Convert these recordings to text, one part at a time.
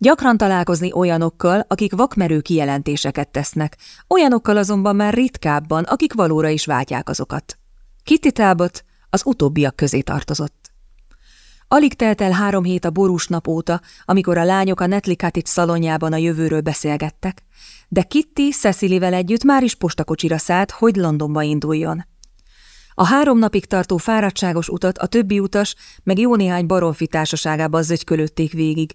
Gyakran találkozni olyanokkal, akik vakmerő kijelentéseket tesznek, olyanokkal azonban már ritkábban, akik valóra is váltják azokat. Kitty Talbot az utóbbiak közé tartozott. Alig telt el három hét a borús nap óta, amikor a lányok a Netli Cottage szalonjában a jövőről beszélgettek, de Kitty Cecilyvel együtt már is postakocsira szállt, hogy Londonba induljon. A három napig tartó fáradtságos utat a többi utas meg jó néhány baromfi társaságában zögykölötték végig,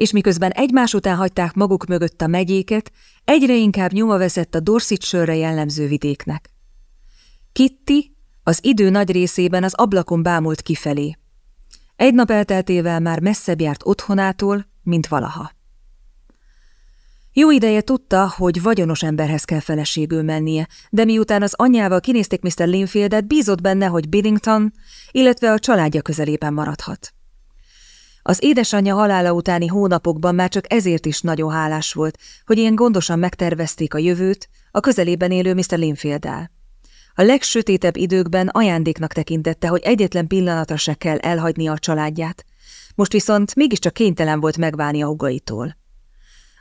és miközben egymás után hagyták maguk mögött a megyéket, egyre inkább nyoma veszett a Dorsetshire jellemző vidéknek. Kitty az idő nagy részében az ablakon bámult kifelé. Egy nap elteltével már messzebb járt otthonától, mint valaha. Jó ideje tudta, hogy vagyonos emberhez kell feleségül mennie, de miután az anyjával kinézték Mr. Linfieldet, bízott benne, hogy Biddington, illetve a családja közelében maradhat. Az édesanyja halála utáni hónapokban már csak ezért is nagyon hálás volt, hogy ilyen gondosan megtervezték a jövőt a közelében élő Mr. Linfield-el. A legsötétebb időkben ajándéknak tekintette, hogy egyetlen pillanatra se kell elhagyni a családját. Most viszont mégiscsak kénytelen volt megválni a hugaitól.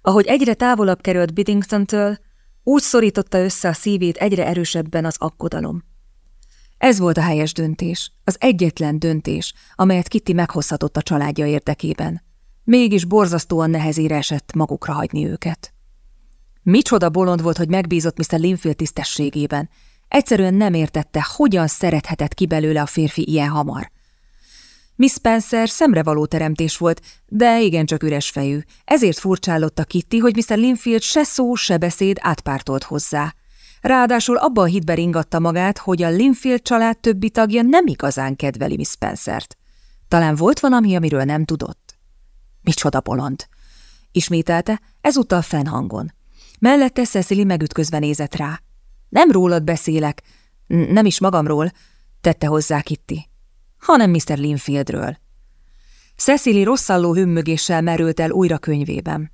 Ahogy egyre távolabb került Biddington-től, úgy szorította össze a szívét egyre erősebben az aggodalom. Ez volt a helyes döntés, az egyetlen döntés, amelyet Kitty meghozhatott a családja érdekében. Mégis borzasztóan nehezére esett magukra hagyni őket. Micsoda bolond volt, hogy megbízott Mr. Linfield tisztességében. Egyszerűen nem értette, hogyan szerethetett ki belőle a férfi ilyen hamar. Miss Spencer szemrevaló teremtés volt, de igencsak üres fejű. Ezért furcsállotta Kitty, hogy Mr. Linfield se szó, se beszéd átpártolt hozzá. Ráadásul abban a hitbe ringatta magát, hogy a Linfield család többi tagja nem igazán kedveli Miss Spencert. Talán volt valami, amiről nem tudott. Micsoda bolond! Ismételte, ezúttal fennhangon. Mellette Cecily megütközve nézett rá. Nem rólad beszélek, nem is magamról, tette hozzá Kitty, hanem Mr. Linfieldről. Cecily rosszalló hümmögéssel merült el újra könyvében.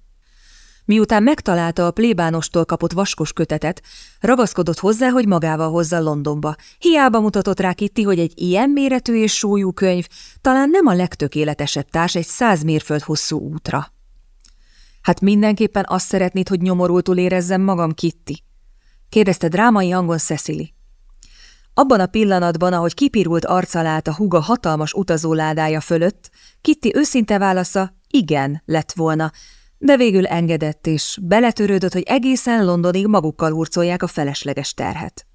Miután megtalálta a plébánostól kapott vaskos kötetet, ragaszkodott hozzá, hogy magával hozza Londonba. Hiába mutatott rá Kitty, hogy egy ilyen méretű és súlyú könyv talán nem a legtökéletesebb társ egy száz mérföld hosszú útra. Hát mindenképpen azt szeretnéd, hogy nyomorultul érezzem magam, Kitty? kérdezte drámai hangon Cecily. Abban a pillanatban, ahogy kipirult arcalát a huga hatalmas utazóládája fölött, Kitty őszinte válasza igen lett volna, de végül engedett, és beletörődött, hogy egészen Londonig magukkal hurcolják a felesleges terhet.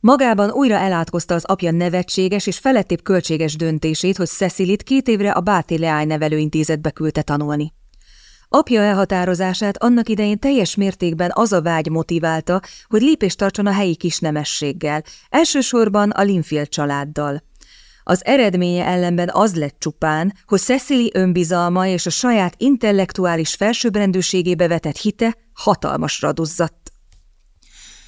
Magában újra elátkozta az apja nevetséges és felettébb költséges döntését, hogy Cecilit két évre a Báti Leány nevelőintézetbe küldte tanulni. Apja elhatározását annak idején teljes mértékben az a vágy motiválta, hogy lépést tartson a helyi kisnemességgel, elsősorban a Linfield családdal. Az eredménye ellenben az lett csupán, hogy Cecily önbizalma és a saját intellektuális felsőbbrendűségébe vetett hite hatalmasra duzzadt.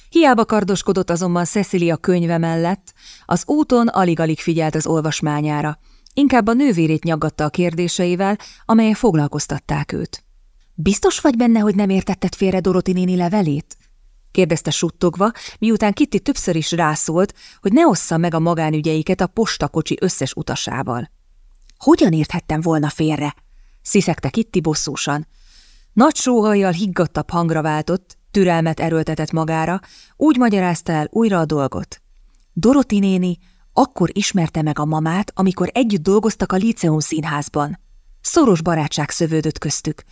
Hiába kardoskodott azonban Cecilia könyve mellett, az úton alig-alig figyelt az olvasmányára, inkább a nővérét nyaggatta a kérdéseivel, amelyek foglalkoztatták őt. Biztos vagy benne, hogy nem értetted félre Doroti néni levelét? Kérdezte suttogva, miután Kitty többször is rászólt, hogy ne ossza meg a magánügyeiket a postakocsi összes utasával. Hogyan érthettem volna félre? sziszegte Kitty bosszúsan. Nagy sóhajjal higgadtabb hangra váltott, türelmet erőltetett magára, úgy magyarázta el újra a dolgot. Doroti néni akkor ismerte meg a mamát, amikor együtt dolgoztak a Liceum színházban. Szoros barátság szövődött köztük.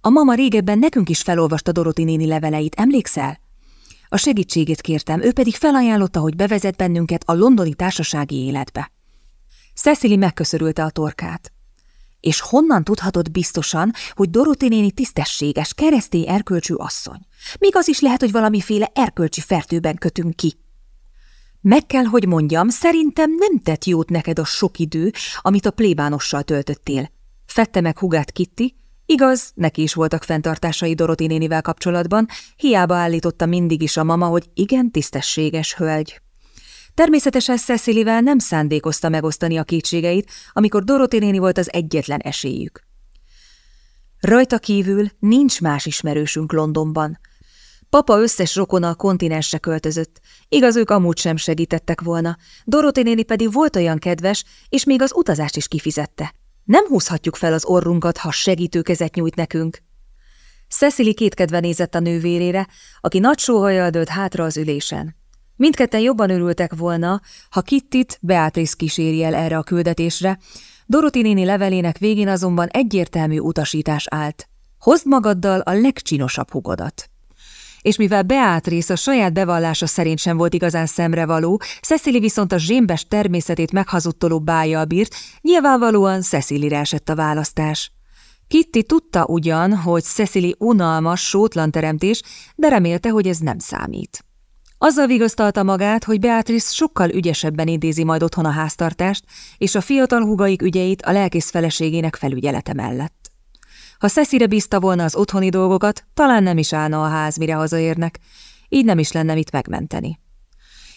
A mama régebben nekünk is felolvasta Doroti néni leveleit, emlékszel? A segítségét kértem, ő pedig felajánlotta, hogy bevezet bennünket a londoni társasági életbe. Cecily megköszörülte a torkát. És honnan tudhatod biztosan, hogy Doroti néni tisztességes, keresztény erkölcsű asszony? Még az is lehet, hogy valamiféle erkölcsi fertőben kötünk ki. Meg kell, hogy mondjam, szerintem nem tett jót neked a sok idő, amit a plébánossal töltöttél. Fette meg hugát Kitty, Igaz, neki is voltak fenntartásai Doroti nénivel kapcsolatban, hiába állította mindig is a mama, hogy igen tisztességes hölgy. Természetesen Cecilyvel nem szándékozta megosztani a kétségeit, amikor Doroti néni volt az egyetlen esélyük. Rajta kívül nincs más ismerősünk Londonban. Papa összes rokona a kontinensre költözött, igaz ők amúgy sem segítettek volna, Doroti néni pedig volt olyan kedves, és még az utazást is kifizette. Nem húzhatjuk fel az orrunkat, ha segítőkezet nyújt nekünk. Cecily kétkedve nézett a nővérére, aki nagy sóhajjal dőlt hátra az ülésen. Mindketten jobban örültek volna, ha Kittit Beatrice kíséri el erre a küldetésre, Doroti néni levelének végén azonban egyértelmű utasítás állt. Hozd magaddal a legcsinosabb hugodat. És mivel Beatrice a saját bevallása szerint sem volt igazán szemrevaló, Cecily viszont a zsémbes természetét meghazudtoló bájjal bírt, nyilvánvalóan Cecily-re esett a választás. Kitty tudta ugyan, hogy Cecily unalmas, sótlan teremtés, de remélte, hogy ez nem számít. Azzal vigasztalta magát, hogy Beatrice sokkal ügyesebben intézi majd otthon a háztartást, és a fiatal hugaik ügyeit a lelkész feleségének felügyelete mellett. Ha Cecire bízta volna az otthoni dolgokat, talán nem is állna a ház, mire hazaérnek, így nem is lenne mit megmenteni.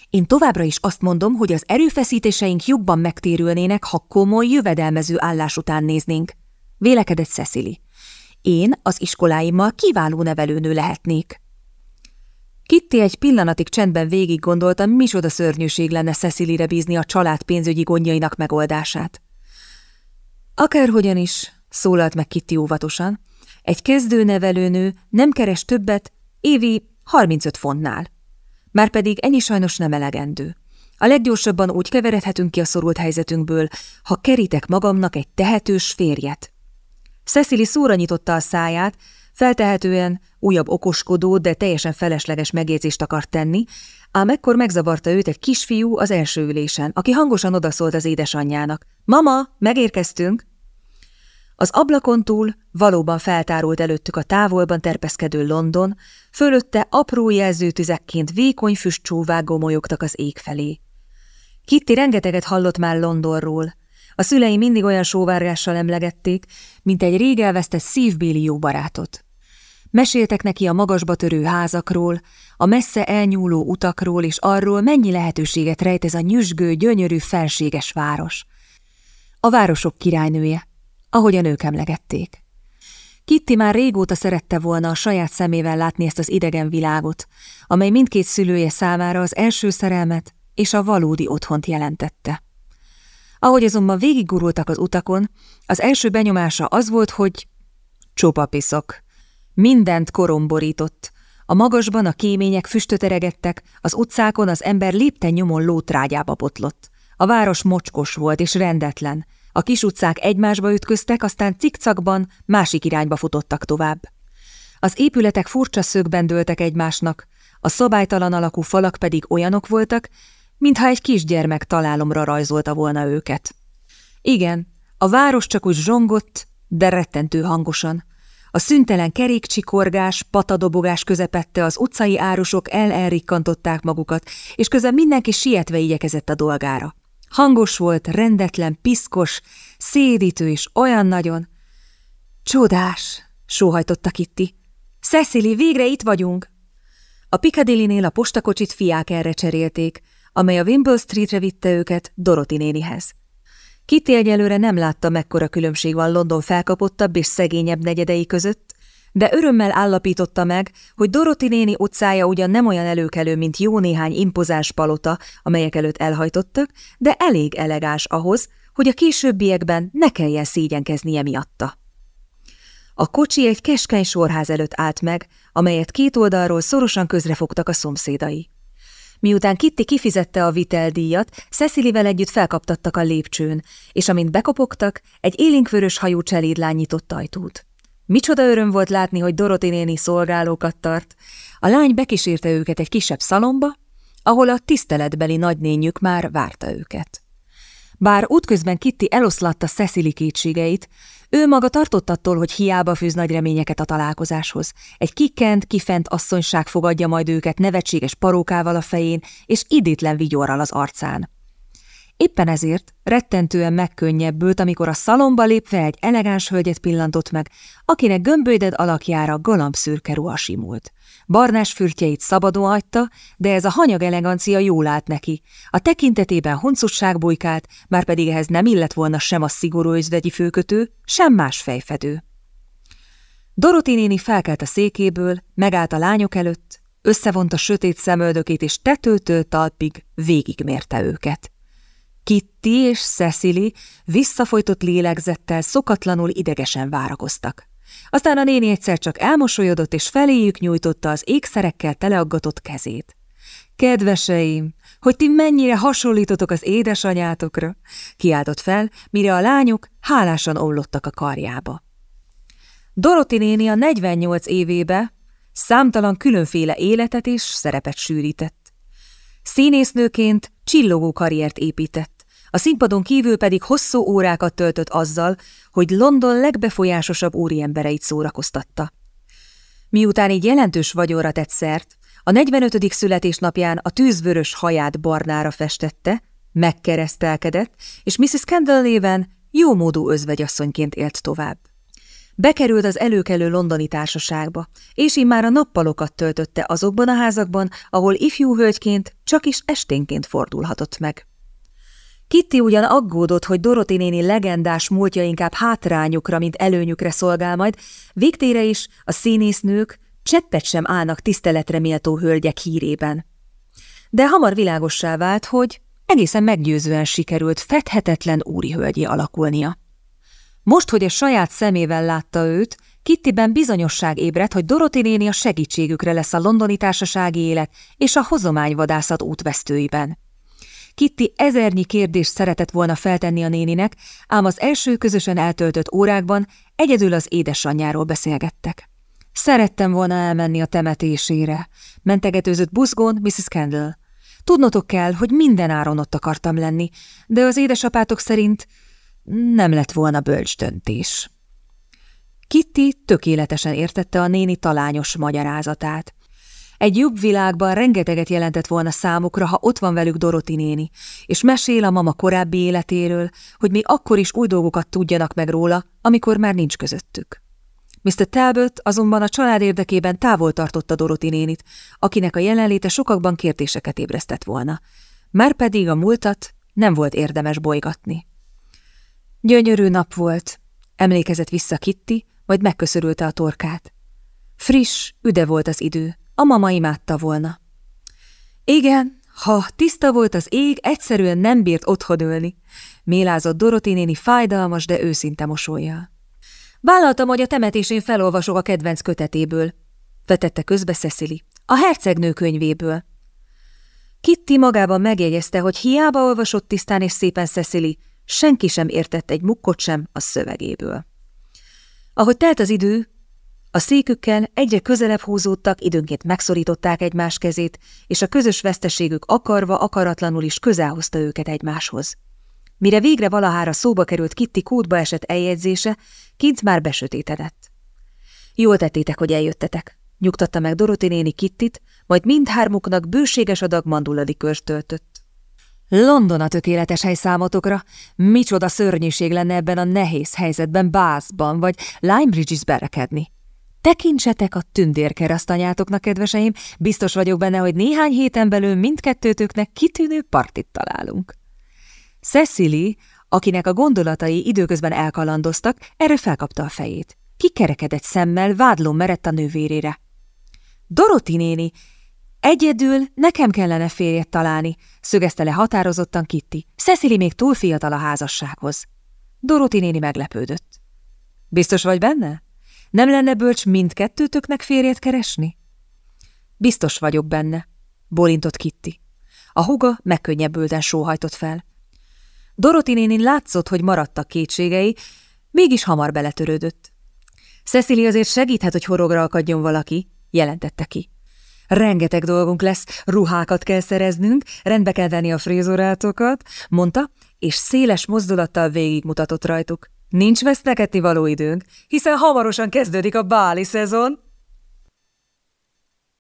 Én továbbra is azt mondom, hogy az erőfeszítéseink jobban megtérülnének, ha komoly, jövedelmező állás után néznénk, vélekedett Cecily. Én az iskoláimmal kiváló nevelőnő lehetnék. Kitty egy pillanatig csendben végig gondolta, micsoda szörnyűség lenne Cecily-re bízni a család pénzügyi gondjainak megoldását. Akárhogyan is, szólalt meg Kitty óvatosan, egy kezdőnevelőnő nem keres többet, évi 35 fontnál. Márpedig ennyi sajnos nem elegendő. A leggyorsabban úgy keveredhetünk ki a szorult helyzetünkből, ha kerítek magamnak egy tehetős férjet. Cecily szóra nyitotta a száját, Feltehetően újabb okoskodó, de teljesen felesleges megjegyzést akart tenni, ám ekkor megzavarta őt egy kisfiú az első ülésen, aki hangosan odaszólt az édesanyjának. – Mama, megérkeztünk! Az ablakon túl valóban feltárult előttük a távolban terpeszkedő London, fölötte apró jelzőtüzekként vékony füstcsóvák gomolyogtak az ég felé. Kitty rengeteget hallott már Londonról. A szülei mindig olyan sóvárgással emlegették, mint egy rég elvesztett szívbéli jó barátot. Meséltek neki a magasba törő házakról, a messze elnyúló utakról és arról, mennyi lehetőséget rejt ez a nyüzsgő, gyönyörű, felséges város. A városok királynője, ahogyan ők emlegették. Kitty már régóta szerette volna a saját szemével látni ezt az idegen világot, amely mindkét szülője számára az első szerelmet és a valódi otthont jelentette. Ahogy azonban végiggurultak az utakon, az első benyomása az volt, hogy csopapiszok, Mindent koromborított. A magasban a kémények füstöt az utcákon az ember lépten nyomon lótrágyába botlott. A város mocskos volt és rendetlen. A kis utcák egymásba ütköztek, aztán cikcakban másik irányba futottak tovább. Az épületek furcsa szögben dőltek egymásnak, a szabálytalan alakú falak pedig olyanok voltak, mintha egy kisgyermek találomra rajzolta volna őket. Igen, a város csak úgy zsongott, de rettentő hangosan. A szüntelen kerékcsikorgás, patadobogás közepette az utcai árusok el-elrikkantották magukat, és közben mindenki sietve igyekezett a dolgára. Hangos volt, rendetlen, piszkos, szédítő és olyan nagyon. Csodás, sóhajtotta Kitty. Cecily, végre itt vagyunk! A Piccadilly-nél a postakocsit fiák erre cserélték, amely a Wimble Streetre vitte őket Dorothy nénihez. Kitty egyelőre nem látta, mekkora különbség van London felkapottabb és szegényebb negyedei között, de örömmel állapította meg, hogy Dorothy néni utcája ugyan nem olyan előkelő, mint jó néhány impozáns palota, amelyek előtt elhajtottak, de elég elegáns ahhoz, hogy a későbbiekben ne kelljen szégyenkeznie miatta. A kocsi egy keskeny sorház előtt állt meg, amelyet két oldalról szorosan közrefogtak a szomszédai. Miután Kitty kifizette a viteldíjat, Cecilivel együtt felkaptattak a lépcsőn, és amint bekopogtak, egy élinkvörös hajú cselédlány nyitott ajtót. Micsoda öröm volt látni, hogy Doroti néni szolgálókat tart. A lány bekísérte őket egy kisebb szalomba, ahol a tiszteletbeli nagynényük már várta őket. Bár útközben Kitty eloszlatta Cecily kétségeit, ő maga tartott attól, hogy hiába fűz nagy reményeket a találkozáshoz. Egy kikent, kifent asszonyság fogadja majd őket nevetséges parókával a fején és idétlen vigyorral az arcán. Éppen ezért rettentően megkönnyebbült, amikor a szalomba lépve egy elegáns hölgyet pillantott meg, akinek gömbölyded alakjára galambszürke ruha simult. Barnás fürtjeit szabadon hagyta, de ez a hanyag elegancia jól állt neki. A tekintetében huncusság bujkált, már pedig ehhez nem illett volna sem a szigorú üzleti főkötő, sem más fejfedő. Doroti néni felkelt a székéből, megállt a lányok előtt, összevonta sötét szemöldökét és tetőtől talpig végigmérte őket. Kitty és Cecily visszafojtott lélegzettel szokatlanul idegesen várakoztak. Aztán a néni egyszer csak elmosolyodott, és feléjük nyújtotta az ékszerekkel teleaggatott kezét. Kedveseim, hogy ti mennyire hasonlítotok az édesanyátokra, kiáltott fel, mire a lányok hálásan ollottak a karjába. Doroti néni a 48 évébe számtalan különféle életet és szerepet sűrített. Színésznőként csillogó karriert épített, a színpadon kívül pedig hosszú órákat töltött azzal, hogy London legbefolyásosabb úriembereit szórakoztatta. Miután így jelentős vagyonra tett szert, a 45. születésnapján a tűzvörös haját barnára festette, megkeresztelkedett, és Mrs. Kendall néven jómódú özvegyasszonyként élt tovább. Bekerült az előkelő londoni társaságba, és immár a nappalokat töltötte azokban a házakban, ahol ifjú hölgyként csak is esténként fordulhatott meg. Kitty ugyan aggódott, hogy Doroti néni legendás múltja inkább hátrányukra, mint előnyükre szolgál majd, végtére is a színésznők cseppet sem állnak tiszteletre méltó hölgyek hírében. De hamar világossá vált, hogy egészen meggyőzően sikerült fethetetlen hölgyi alakulnia. Most, hogy a saját szemével látta őt, Kittiben bizonyosság ébredt, hogy Doroti néni a segítségükre lesz a londoni társasági élet és a hozományvadászat útvesztőiben. Kitty ezernyi kérdést szeretett volna feltenni a néninek, ám az első közösen eltöltött órákban egyedül az édesanyjáról beszélgettek. Szerettem volna elmenni a temetésére, mentegetőzött buzgón Mrs. Kendall. Tudnotok kell, hogy minden áron ott akartam lenni, de az édesapátok szerint nem lett volna bölcs döntés. Kitty tökéletesen értette a néni talányos magyarázatát. Egy jobb világban rengeteget jelentett volna számukra, ha ott van velük Doroti néni, és mesél a mama korábbi életéről, hogy mi akkor is új dolgokat tudjanak meg róla, amikor már nincs közöttük. Mr. Talbot azonban a család érdekében távol tartotta Doroti nénit, akinek a jelenléte sokakban kérdéseket ébresztett volna. Márpedig a múltat nem volt érdemes bolygatni. Gyönyörű nap volt, emlékezett vissza Kitty, majd megköszörülte a torkát. Friss, üde volt az idő, a mama imádta volna. Igen, ha tiszta volt az ég, egyszerűen nem bírt otthon ülni, mélázott Doroti néni fájdalmas, de őszinte mosolya. Vállaltam, hogy a temetésén felolvasok a kedvenc kötetéből, vetette közbe Cecily, a hercegnő könyvéből. Kitty magában megjegyezte, hogy hiába olvasott tisztán és szépen Cecily, senki sem értett egy mukkot sem a szövegéből. Ahogy telt az idő, a székükkel egyre közelebb húzódtak, időnként megszorították egymás kezét, és a közös veszteségük akarva, akaratlanul is közelhozta őket egymáshoz. Mire végre valahára szóba került Kitty kódba esett eljegyzése, kint már besötétedett. Jól tettétek, hogy eljöttetek, nyugtatta meg Doroti néni Kittit, majd mindhármuknak bőséges adag manduladi körs töltött. London a tökéletes hely számotokra. Micsoda szörnyűség lenne ebben a nehéz helyzetben Bászban vagy Limebridge-is berekedni. Tekintsetek a tündérkeresztanyátoknak, kedveseim, biztos vagyok benne, hogy néhány héten belül mindkettőtöknek kitűnő partit találunk. Cecily, akinek a gondolatai időközben elkalandoztak, erre felkapta a fejét. Kikerekedett szemmel, vádló merett a nővérére. Doroti néni, egyedül nekem kellene férjet találni, szögezte le határozottan Kitty. Cecily még túl fiatal a házassághoz. Doroti néni meglepődött. Biztos vagy benne? Nem lenne bölcs mindkettőtöknek férjet keresni? Biztos vagyok benne, bólintott Kitty. A huga megkönnyebbülten sóhajtott fel. Doroti néni látszott, hogy maradtak kétségei, mégis hamar beletörődött. Cecily azért segíthet, hogy horogra akadjon valaki, jelentette ki. Rengeteg dolgunk lesz, ruhákat kell szereznünk, rendbe kell venni a frézorátokat, mondta, és széles mozdulattal végigmutatott rajtuk. Nincs vesztegetni való időnk, hiszen hamarosan kezdődik a báli szezon.